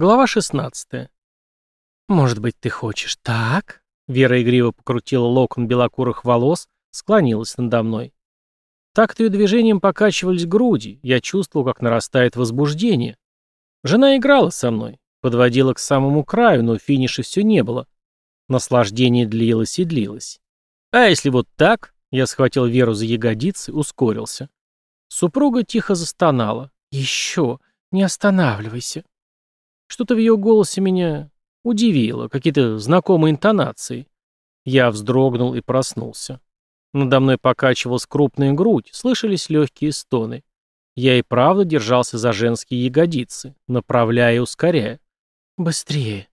Глава 16. «Может быть, ты хочешь так?» Вера игриво покрутила локон белокурых волос, склонилась надо мной. Так-то ее движением покачивались груди, я чувствовал, как нарастает возбуждение. Жена играла со мной, подводила к самому краю, но финиша все не было. Наслаждение длилось и длилось. А если вот так, я схватил Веру за ягодицы, ускорился. Супруга тихо застонала. «Еще, не останавливайся». Что-то в ее голосе меня удивило, какие-то знакомые интонации. Я вздрогнул и проснулся. Надо мной покачивалась крупная грудь, слышались легкие стоны. Я и правда держался за женские ягодицы, направляя и ускоряя. «Быстрее!»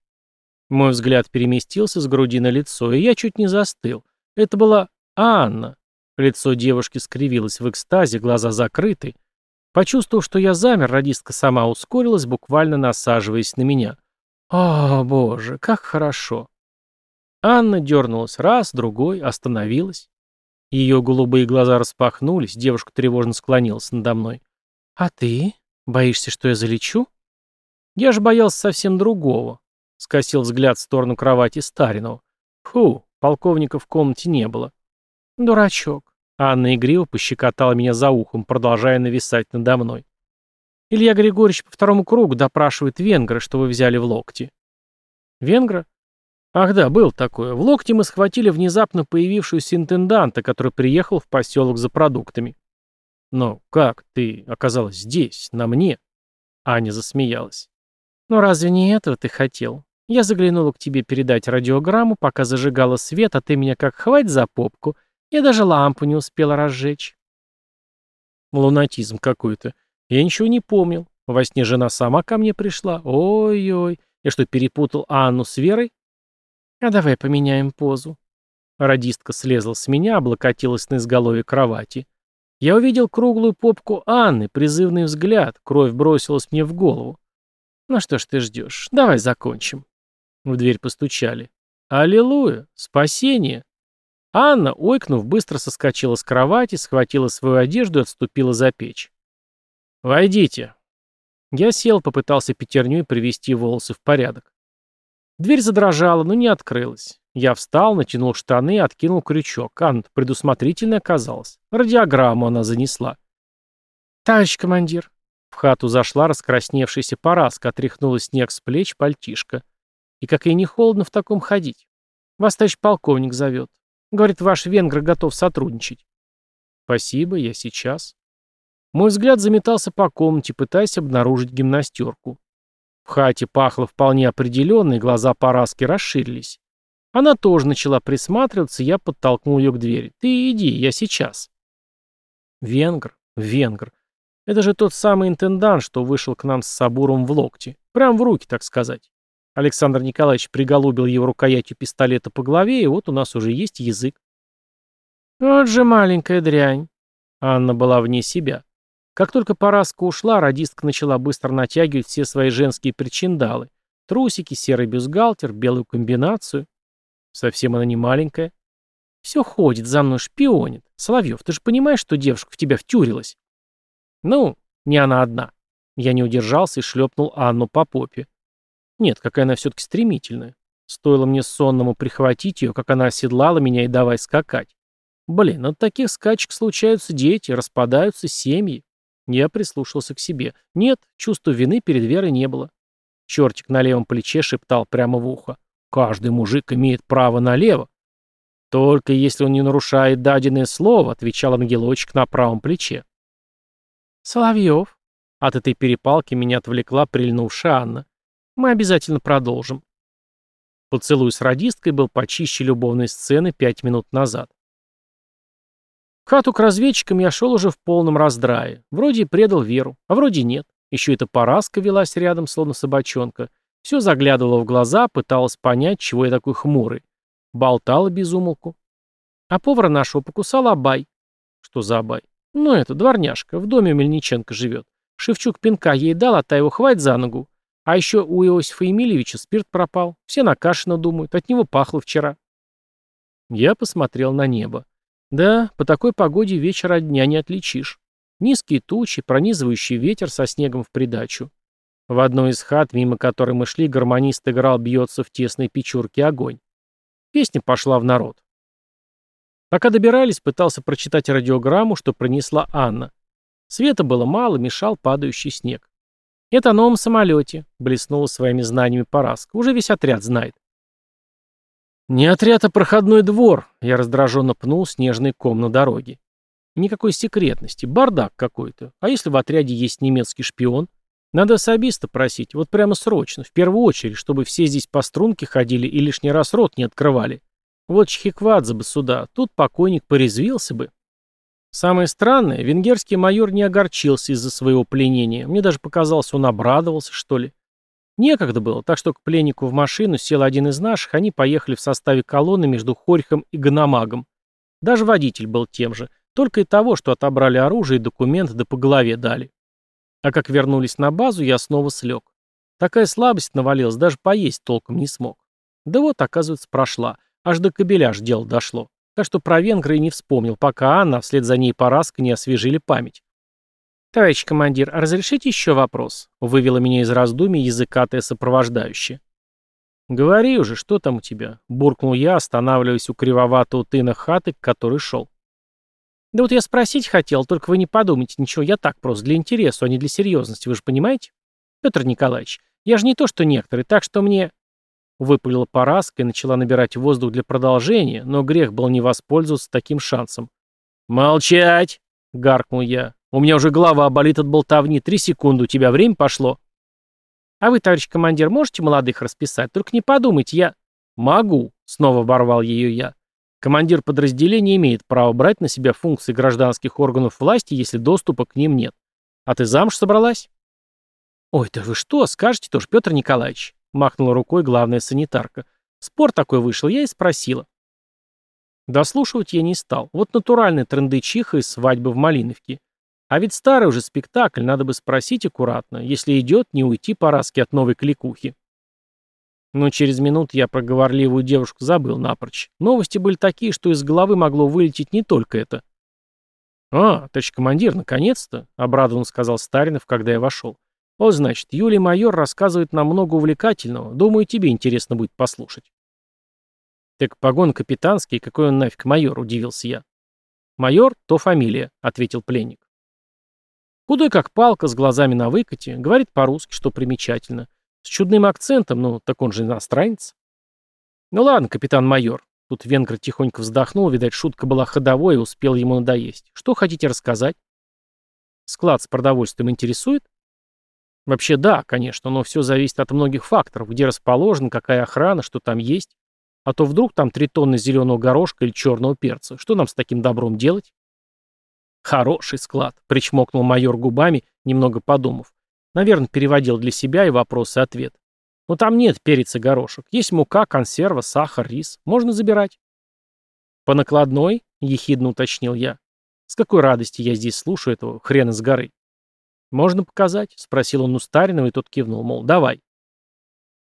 Мой взгляд переместился с груди на лицо, и я чуть не застыл. Это была Анна. Лицо девушки скривилось в экстазе, глаза закрыты, Почувствовав, что я замер, радистка сама ускорилась, буквально насаживаясь на меня. «О, боже, как хорошо!» Анна дернулась раз, другой, остановилась. Ее голубые глаза распахнулись, девушка тревожно склонилась надо мной. «А ты? Боишься, что я залечу?» «Я же боялся совсем другого», — скосил взгляд в сторону кровати Старинова. «Фу, полковника в комнате не было». «Дурачок. Анна игриво пощекотала меня за ухом, продолжая нависать надо мной. Илья Григорьевич по второму кругу допрашивает венгра, что вы взяли в локти. Венгра? Ах да, был такое. В локте мы схватили внезапно появившуюся интенданта, который приехал в поселок за продуктами. Но как ты оказалась здесь, на мне? Аня засмеялась. Ну разве не этого ты хотел? Я заглянула к тебе передать радиограмму, пока зажигала свет, а ты меня как хвать за попку я даже лампу не успела разжечь. Лунатизм какой-то. Я ничего не помнил. Во сне жена сама ко мне пришла. Ой-ой. Я что, перепутал Анну с Верой? А давай поменяем позу. Радистка слезла с меня, облокотилась на изголовье кровати. Я увидел круглую попку Анны, призывный взгляд, кровь бросилась мне в голову. Ну что ж ты ждешь? Давай закончим. В дверь постучали. Аллилуйя! Спасение! Анна, ойкнув, быстро соскочила с кровати, схватила свою одежду и отступила за печь. «Войдите». Я сел, попытался пятерней привести волосы в порядок. Дверь задрожала, но не открылась. Я встал, натянул штаны, откинул крючок. Анна предусмотрительно оказалась. Радиограмму она занесла. «Товарищ командир». В хату зашла раскрасневшаяся Параска, отряхнула снег с плеч пальтишка. И как ей не холодно в таком ходить. Вас товарищ полковник зовет. Говорит, ваш венгр готов сотрудничать. Спасибо, я сейчас. Мой взгляд заметался по комнате, пытаясь обнаружить гимнастерку. В хате пахло вполне определенно, и глаза Параски расширились. Она тоже начала присматриваться, я подтолкнул ее к двери. «Ты иди, я сейчас». Венгр, венгр. Это же тот самый интендант, что вышел к нам с Сабуром в локте. Прям в руки, так сказать. Александр Николаевич приголубил его рукоятью пистолета по голове, и вот у нас уже есть язык. Вот же маленькая дрянь. Анна была вне себя. Как только Параска ушла, радистка начала быстро натягивать все свои женские причиндалы. Трусики, серый бюстгальтер, белую комбинацию. Совсем она не маленькая. Все ходит, за мной шпионит. Соловьев, ты же понимаешь, что девушка в тебя втюрилась? Ну, не она одна. Я не удержался и шлепнул Анну по попе. Нет, какая она все-таки стремительная. Стоило мне сонному прихватить ее, как она оседлала меня и давай скакать. Блин, от таких скачек случаются дети, распадаются семьи. Я прислушался к себе. Нет, чувства вины перед Верой не было. Чертик на левом плече шептал прямо в ухо. Каждый мужик имеет право налево. Только если он не нарушает даденное слово, отвечал ангелочек на правом плече. Соловьев. От этой перепалки меня отвлекла прильнувшая Анна. Мы обязательно продолжим. Поцелуй с радисткой был почище любовной сцены пять минут назад. В хату к разведчикам я шел уже в полном раздрае. Вроде предал веру, а вроде нет. Еще эта Параска велась рядом, словно собачонка. Все заглядывала в глаза, пыталась понять, чего я такой хмурый. Болтала без умолку. А повара нашего покусал Абай. Что за Абай? Ну это, дворняжка, в доме у Мельниченко живет. Шевчук пинка ей дал, а та его хватит за ногу. А еще у Иосифа Емельевича спирт пропал. Все на Кашина думают. От него пахло вчера. Я посмотрел на небо. Да, по такой погоде вечер от дня не отличишь. Низкие тучи, пронизывающий ветер со снегом в придачу. В одной из хат, мимо которой мы шли, гармонист играл «Бьется в тесной печурке огонь». Песня пошла в народ. Пока добирались, пытался прочитать радиограмму, что принесла Анна. Света было мало, мешал падающий снег. «Это о новом самолете», — блеснула своими знаниями Параска. «Уже весь отряд знает». «Не отряд, а проходной двор», — я раздраженно пнул снежный ком на дороге. «Никакой секретности, бардак какой-то. А если в отряде есть немецкий шпион? Надо особиста просить, вот прямо срочно, в первую очередь, чтобы все здесь по струнке ходили и лишний раз рот не открывали. Вот Чхиквадзе бы сюда, тут покойник порезвился бы». Самое странное, венгерский майор не огорчился из-за своего пленения. Мне даже показалось, он обрадовался, что ли. Некогда было, так что к пленнику в машину сел один из наших, они поехали в составе колонны между Хорьхом и Ганамагом. Даже водитель был тем же, только и того, что отобрали оружие и документы, да по голове дали. А как вернулись на базу, я снова слег. Такая слабость навалилась, даже поесть толком не смог. Да вот, оказывается, прошла. Аж до кабеляж дело дошло. Так что про венгры и не вспомнил, пока Анна, вслед за ней Параска, не освежили память. «Товарищ командир, а разрешите еще вопрос?» — вывела меня из раздумий языкатая сопровождающая. «Говори уже, что там у тебя?» — буркнул я, останавливаясь у кривоватого тына хаты, к которой шел. «Да вот я спросить хотел, только вы не подумайте, ничего, я так просто, для интереса, а не для серьезности, вы же понимаете? Петр Николаевич, я же не то, что некоторые, так что мне...» Выпалила Параска и начала набирать воздух для продолжения, но грех был не воспользоваться таким шансом. «Молчать!» — гаркнул я. «У меня уже голова болит от болтовни. Три секунды, у тебя время пошло». «А вы, товарищ командир, можете молодых расписать? Только не подумайте, я...» «Могу», — снова оборвал ее я. «Командир подразделения имеет право брать на себя функции гражданских органов власти, если доступа к ним нет. А ты замуж собралась?» «Ой, да вы что, скажете тоже, Петр Николаевич?» Махнула рукой главная санитарка. Спор такой вышел, я и спросила. Дослушивать я не стал. Вот натуральный трендычиха из свадьбы в Малиновке. А ведь старый уже спектакль, надо бы спросить аккуратно. Если идет, не уйти по раске от новой кликухи. Но через минуту я про говорливую девушку забыл напрочь. Новости были такие, что из головы могло вылететь не только это. «А, товарищ командир, наконец-то!» — обрадованно сказал Старинов, когда я вошел. «О, значит, Юлий майор рассказывает нам много увлекательного. Думаю, тебе интересно будет послушать». «Так погон капитанский, какой он нафиг майор?» — удивился я. «Майор — то фамилия», — ответил пленник. Худой как палка, с глазами на выкате, говорит по-русски, что примечательно. С чудным акцентом, ну, так он же иностранец. «Ну ладно, капитан-майор». Тут венгр тихонько вздохнул, видать, шутка была ходовой и успел ему надоесть. «Что хотите рассказать?» «Склад с продовольствием интересует?» Вообще да, конечно, но все зависит от многих факторов, где расположен, какая охрана, что там есть. А то вдруг там три тонны зеленого горошка или черного перца. Что нам с таким добром делать? Хороший склад, причмокнул майор губами, немного подумав. Наверное, переводил для себя и вопрос и ответ. Но там нет перец и горошек. Есть мука, консерва, сахар, рис. Можно забирать. По накладной, ехидно уточнил я. С какой радости я здесь слушаю этого хрена с горы. «Можно показать?» — спросил он у Старинова, и тот кивнул, мол, давай.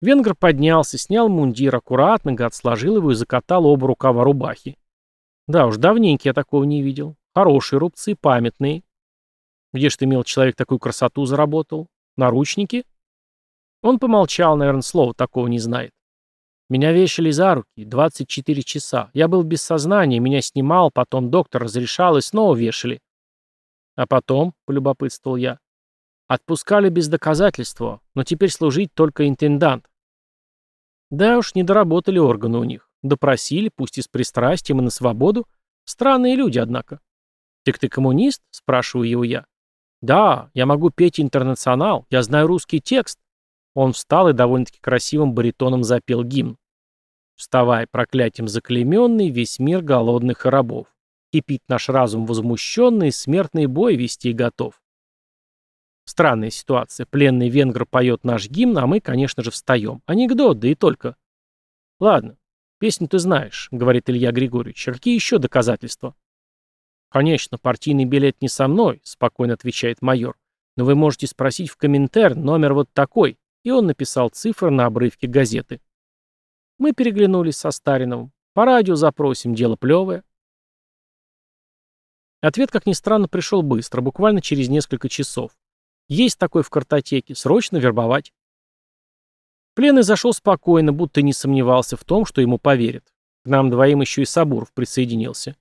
Венгр поднялся, снял мундир, аккуратно, гад сложил его и закатал оба рукава рубахи. Да уж, давненько я такого не видел. Хорошие рубцы, памятные. Где ж ты, мил человек, такую красоту заработал? Наручники? Он помолчал, наверное, слова такого не знает. Меня вешали за руки, 24 часа. Я был без сознания, меня снимал, потом доктор разрешал и снова вешали. А потом, полюбопытствовал я, отпускали без доказательства, но теперь служить только интендант. Да уж, не доработали органы у них. Допросили, пусть и с пристрастием, и на свободу. Странные люди, однако. «Так ты коммунист?» — спрашиваю его я. «Да, я могу петь интернационал, я знаю русский текст». Он встал и довольно-таки красивым баритоном запел гимн. «Вставай, проклятием заклейменный, весь мир голодных и рабов. Кипит наш разум возмущенный, смертный бой вести готов. Странная ситуация. Пленный венгр поет наш гимн, а мы, конечно же, встаем. Анекдот, да и только. Ладно, песню ты знаешь, говорит Илья Григорьевич. А какие еще доказательства? Конечно, партийный билет не со мной, спокойно отвечает майор. Но вы можете спросить в комментер номер вот такой. И он написал цифры на обрывке газеты. Мы переглянулись со Стариновым. По радио запросим, дело плевое. Ответ, как ни странно, пришел быстро, буквально через несколько часов. Есть такой в картотеке, срочно вербовать. Пленный зашел спокойно, будто не сомневался в том, что ему поверят. К нам двоим еще и Сабуров присоединился.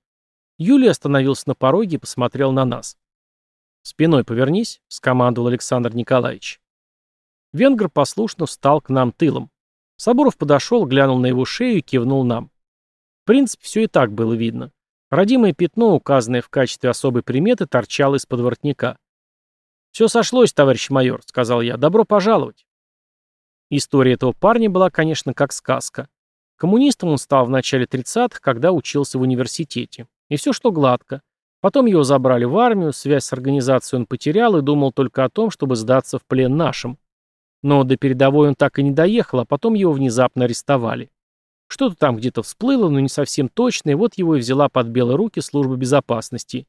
Юлия остановился на пороге и посмотрел на нас. «Спиной повернись», — скомандовал Александр Николаевич. Венгр послушно встал к нам тылом. Сабуров подошел, глянул на его шею и кивнул нам. В принципе, все и так было видно. Родимое пятно, указанное в качестве особой приметы, торчало из-под воротника. «Все сошлось, товарищ майор», — сказал я. «Добро пожаловать». История этого парня была, конечно, как сказка. Коммунистом он стал в начале 30-х, когда учился в университете. И все шло гладко. Потом его забрали в армию, связь с организацией он потерял и думал только о том, чтобы сдаться в плен нашим. Но до передовой он так и не доехал, а потом его внезапно арестовали. Что-то там где-то всплыло, но не совсем точно, и вот его и взяла под белые руки служба безопасности.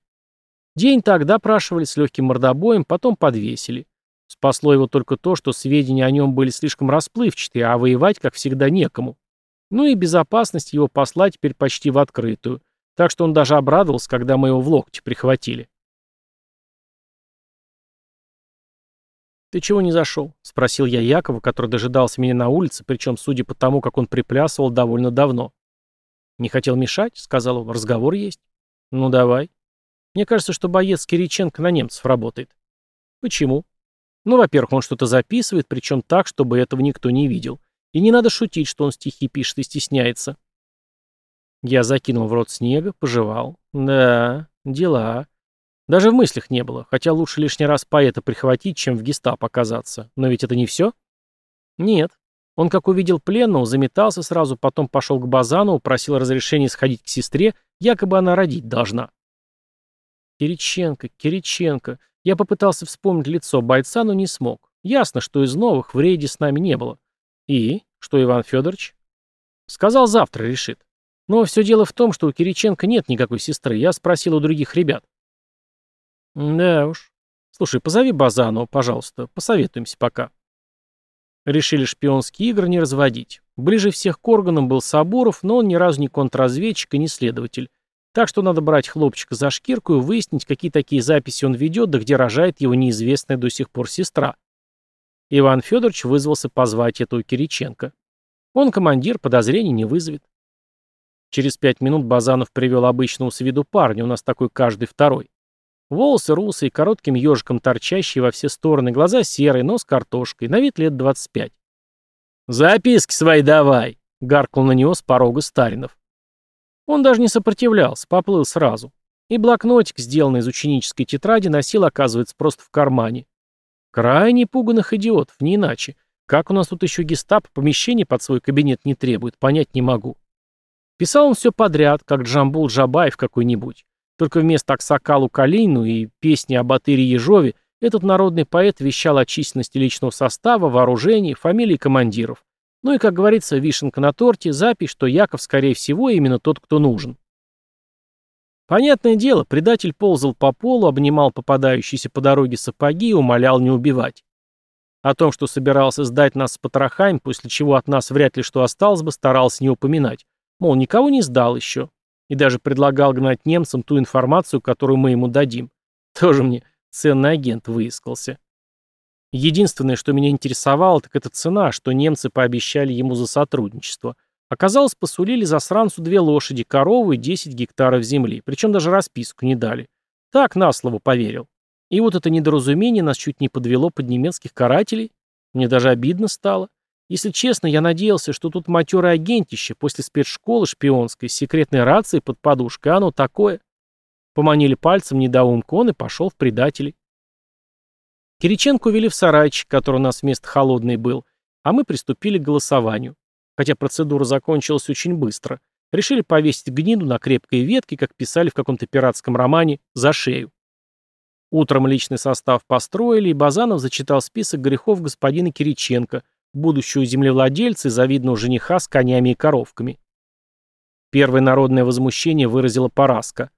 День так допрашивали с легким мордобоем, потом подвесили. Спасло его только то, что сведения о нем были слишком расплывчатые, а воевать, как всегда, некому. Ну и безопасность его посла теперь почти в открытую. Так что он даже обрадовался, когда мы его в локте прихватили. «Ты чего не зашел?» — спросил я Якова, который дожидался меня на улице, причем, судя по тому, как он приплясывал довольно давно. «Не хотел мешать?» — сказал он. «Разговор есть». «Ну, давай». «Мне кажется, что боец Кириченко на немцев работает». «Почему?» Ну, во-первых, он что-то записывает, причем так, чтобы этого никто не видел. И не надо шутить, что он стихи пишет и стесняется. Я закинул в рот снега, пожевал. Да, дела. Даже в мыслях не было, хотя лучше лишний раз поэта прихватить, чем в гестап оказаться. Но ведь это не все? Нет. Он, как увидел пленного, заметался сразу, потом пошел к Базанову, просил разрешения сходить к сестре, якобы она родить должна. Кириченко, Кириченко. Я попытался вспомнить лицо бойца, но не смог. Ясно, что из новых в рейде с нами не было. И? Что Иван Федорович? Сказал, завтра решит. Но все дело в том, что у Кириченко нет никакой сестры. Я спросил у других ребят. Да уж. Слушай, позови Базанова, пожалуйста. Посоветуемся пока. Решили шпионские игры не разводить. Ближе всех к органам был Сабуров, но он ни разу не контрразведчик и не следователь. Так что надо брать хлопчика за шкирку и выяснить, какие такие записи он ведет, да где рожает его неизвестная до сих пор сестра. Иван Федорович вызвался позвать этого Кириченко. Он командир, подозрений не вызовет. Через пять минут Базанов привел обычного с виду парня, у нас такой каждый второй. Волосы русые, коротким ежиком торчащие во все стороны, глаза серые, нос картошкой, на вид лет 25. «Записки свои давай!» — гаркнул на него с порога Старинов. Он даже не сопротивлялся, поплыл сразу. И блокнотик, сделанный из ученической тетради, носил, оказывается, просто в кармане. Крайне пуганных идиотов, не иначе. Как у нас тут еще гестап помещение под свой кабинет не требует, понять не могу. Писал он все подряд, как Джамбул Джабаев какой-нибудь. Только вместо Аксакалу Калину и песни об Атыре Ежове этот народный поэт вещал о численности личного состава, вооружении, фамилии командиров. Ну и, как говорится, вишенка на торте, запись, что Яков, скорее всего, именно тот, кто нужен. Понятное дело, предатель ползал по полу, обнимал попадающиеся по дороге сапоги и умолял не убивать. О том, что собирался сдать нас с потрохами, после чего от нас вряд ли что осталось бы, старался не упоминать. Мол, никого не сдал еще. И даже предлагал гнать немцам ту информацию, которую мы ему дадим. Тоже мне ценный агент выискался. Единственное, что меня интересовало, так это цена, что немцы пообещали ему за сотрудничество. Оказалось, посулили засранцу две лошади, корову и 10 гектаров земли, причем даже расписку не дали. Так на слово поверил. И вот это недоразумение нас чуть не подвело под немецких карателей. Мне даже обидно стало. Если честно, я надеялся, что тут матерое агентище после спецшколы шпионской с секретной рацией под подушкой, а оно такое. Поманили пальцем недоумка он и пошел в предатели. Кириченко увели в сарайчик, который у нас вместо холодный был, а мы приступили к голосованию. Хотя процедура закончилась очень быстро. Решили повесить гниду на крепкой ветке, как писали в каком-то пиратском романе, за шею. Утром личный состав построили, и Базанов зачитал список грехов господина Кириченко, будущего землевладельца и завидного жениха с конями и коровками. Первое народное возмущение выразила Параска.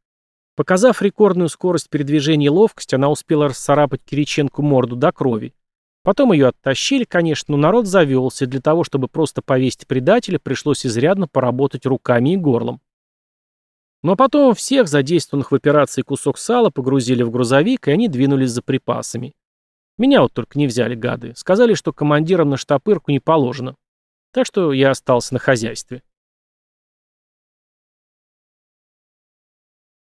Показав рекордную скорость передвижения и ловкость, она успела расцарапать Кириченку морду до крови. Потом ее оттащили, конечно, но народ завелся, и для того, чтобы просто повесить предателя, пришлось изрядно поработать руками и горлом. Но потом всех задействованных в операции кусок сала погрузили в грузовик, и они двинулись за припасами. Меня вот только не взяли, гады. Сказали, что командирам на штопырку не положено. Так что я остался на хозяйстве.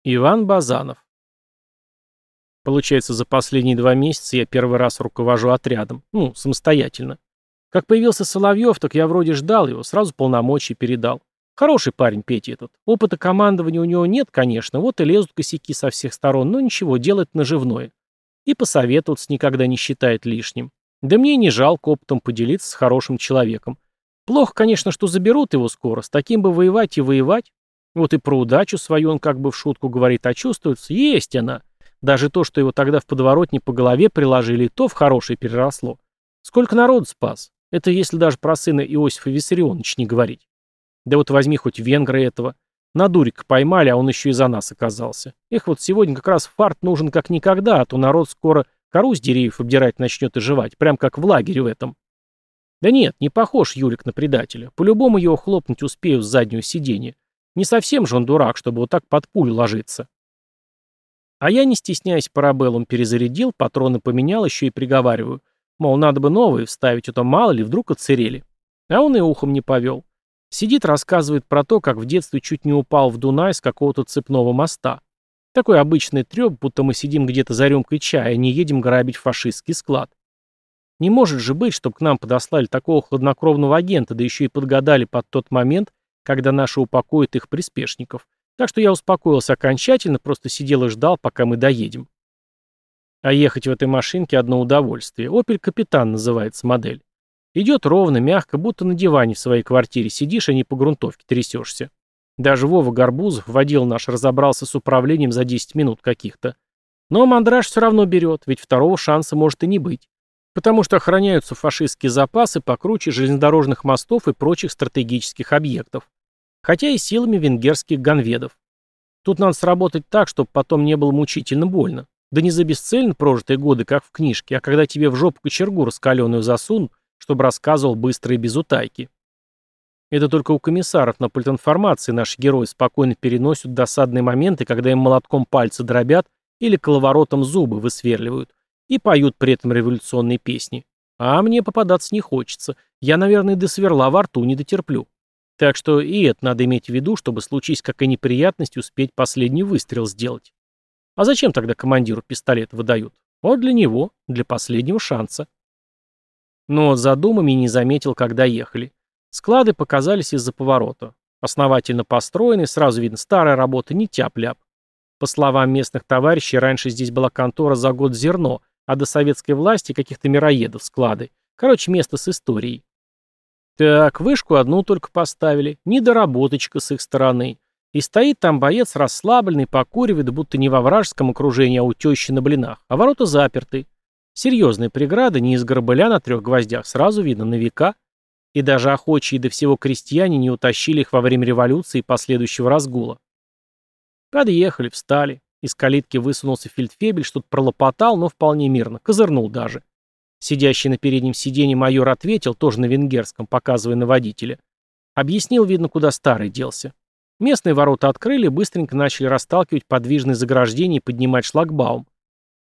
Иван Базанов Получается, за последние два месяца я первый раз руковожу отрядом. Ну, самостоятельно. Как появился Соловьев, так я вроде ждал его, сразу полномочия передал. Хороший парень Петя этот. Опыта командования у него нет, конечно, вот и лезут косяки со всех сторон, но ничего, делает наживное. И посоветоваться никогда не считает лишним. Да мне не жалко опытом поделиться с хорошим человеком. Плохо, конечно, что заберут его скоро, с таким бы воевать и воевать. Вот и про удачу свою он как бы в шутку говорит, а чувствуется, есть она. Даже то, что его тогда в подворотне по голове приложили, то в хорошее переросло. Сколько народ спас? Это если даже про сына Иосифа Виссарионовича не говорить. Да вот возьми хоть венгра этого. На дурик поймали, а он еще и за нас оказался. Эх, вот сегодня как раз фарт нужен как никогда, а то народ скоро кору с деревьев обдирать начнет и жевать, прям как в лагере в этом. Да нет, не похож Юлик на предателя. По-любому его хлопнуть успею с заднего сиденья. Не совсем же он дурак, чтобы вот так под пулю ложиться. А я, не стесняясь парабеллум, перезарядил, патроны поменял, еще и приговариваю. Мол, надо бы новые вставить, а то мало ли, вдруг отсырели. А он и ухом не повел. Сидит, рассказывает про то, как в детстве чуть не упал в Дунай с какого-то цепного моста. Такой обычный треп, будто мы сидим где-то за рюмкой чая, а не едем грабить фашистский склад. Не может же быть, чтобы к нам подослали такого хладнокровного агента, да еще и подгадали под тот момент, когда наши упокоят их приспешников. Так что я успокоился окончательно, просто сидел и ждал, пока мы доедем. А ехать в этой машинке одно удовольствие. «Опель Капитан» называется модель. Идет ровно, мягко, будто на диване в своей квартире сидишь, а не по грунтовке трясешься. Даже Вова Горбузов, водил наш, разобрался с управлением за 10 минут каких-то. Но мандраж все равно берет, ведь второго шанса может и не быть. Потому что охраняются фашистские запасы покруче железнодорожных мостов и прочих стратегических объектов хотя и силами венгерских ганведов. Тут надо сработать так, чтобы потом не было мучительно больно. Да не за бесцельно прожитые годы, как в книжке, а когда тебе в жопу кочергу раскаленную засунут, чтобы рассказывал быстро и без утайки. Это только у комиссаров на политинформации наши герои спокойно переносят досадные моменты, когда им молотком пальцы дробят или коловоротом зубы высверливают, и поют при этом революционные песни. А мне попадаться не хочется. Я, наверное, до сверла во рту не дотерплю. Так что и это надо иметь в виду, чтобы случись какая неприятность, успеть последний выстрел сделать. А зачем тогда командиру пистолет выдают? Вот для него, для последнего шанса. Но за думами не заметил, когда ехали. Склады показались из-за поворота. Основательно построенный, сразу видно, старая работа, не тяп-ляп. По словам местных товарищей, раньше здесь была контора за год зерно, а до советской власти каких-то мироедов склады. Короче, место с историей. Так, вышку одну только поставили, недоработочка с их стороны. И стоит там боец расслабленный, покуривает, будто не во вражеском окружении, а у тещи на блинах, а ворота заперты. Серьезные преграды, не из горбыля на трех гвоздях, сразу видно на века. И даже охочие до всего крестьяне не утащили их во время революции и последующего разгула. Подъехали, встали. Из калитки высунулся фельдфебель, что-то пролопотал, но вполне мирно, козырнул даже. Сидящий на переднем сиденье майор ответил, тоже на венгерском, показывая на водителя. Объяснил, видно, куда старый делся. Местные ворота открыли, быстренько начали расталкивать подвижные заграждения и поднимать шлагбаум.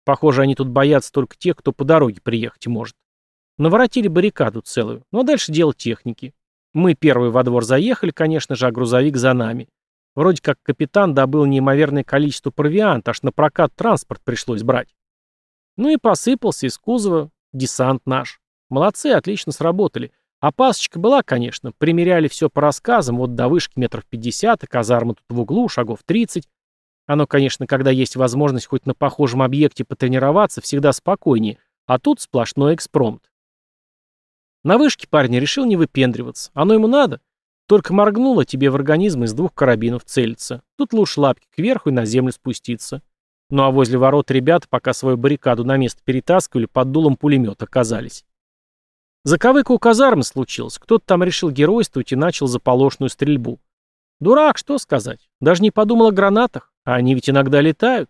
Похоже, они тут боятся только тех, кто по дороге приехать может. Наворотили баррикаду целую, но дальше дело техники. Мы первые во двор заехали, конечно же, а грузовик за нами. Вроде как капитан добыл неимоверное количество провианта, аж на прокат транспорт пришлось брать. Ну и посыпался из кузова, Десант наш. Молодцы, отлично сработали. Опасочка была, конечно. Примеряли все по рассказам, вот до вышки метров пятьдесят, и казарма тут в углу, шагов тридцать. Оно, конечно, когда есть возможность хоть на похожем объекте потренироваться, всегда спокойнее, а тут сплошной экспромт. На вышке парень решил не выпендриваться. Оно ему надо. Только моргнуло тебе в организм из двух карабинов целиться. Тут лучше лапки кверху и на землю спуститься. Ну а возле ворот ребята, пока свою баррикаду на место перетаскивали, под дулом пулемета оказались. Заковыка у казармы случилась. Кто-то там решил геройствовать и начал заполошную стрельбу. Дурак, что сказать. Даже не подумал о гранатах. А они ведь иногда летают.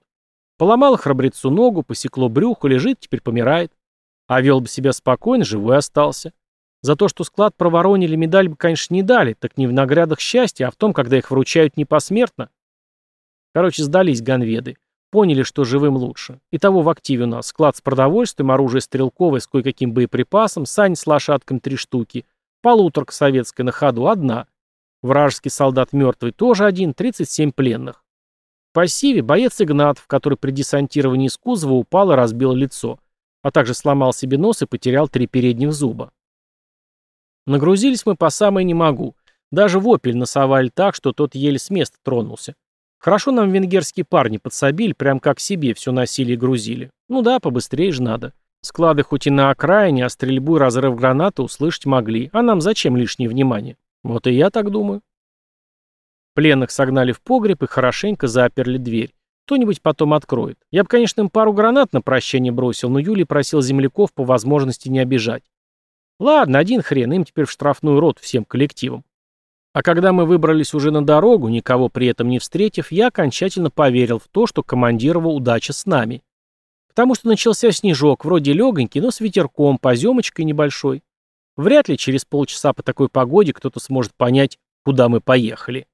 Поломало храбрецу ногу, посекло брюхо, лежит, теперь помирает. А вел бы себя спокойно, живой остался. За то, что склад проворонили, медаль бы, конечно, не дали, так не в наградах счастья, а в том, когда их вручают не посмертно. Короче, сдались ганведы. Поняли, что живым лучше. Итого в активе у нас склад с продовольствием, оружие стрелковое с кое-каким боеприпасом, сань с лошадками три штуки, полуторка советская на ходу одна. Вражеский солдат мертвый тоже один, 37 пленных. В пассиве боец Игнатов, который при десантировании из кузова упал и разбил лицо, а также сломал себе нос и потерял три передних зуба. Нагрузились мы по самой не могу. Даже в «Опель» насовали так, что тот еле с места тронулся. Хорошо нам венгерские парни подсобили, прям как себе все носили и грузили. Ну да, побыстрее же надо. Склады хоть и на окраине, а стрельбу и разрыв гранаты услышать могли. А нам зачем лишнее внимание? Вот и я так думаю. Пленных согнали в погреб и хорошенько заперли дверь. Кто-нибудь потом откроет. Я бы, конечно, им пару гранат на прощание бросил, но Юлий просил земляков по возможности не обижать. Ладно, один хрен, им теперь в штрафную рот всем коллективом. А когда мы выбрались уже на дорогу, никого при этом не встретив, я окончательно поверил в то, что командирова удача с нами. Потому что начался снежок, вроде легонький, но с ветерком, поземочкой небольшой. Вряд ли через полчаса по такой погоде кто-то сможет понять, куда мы поехали.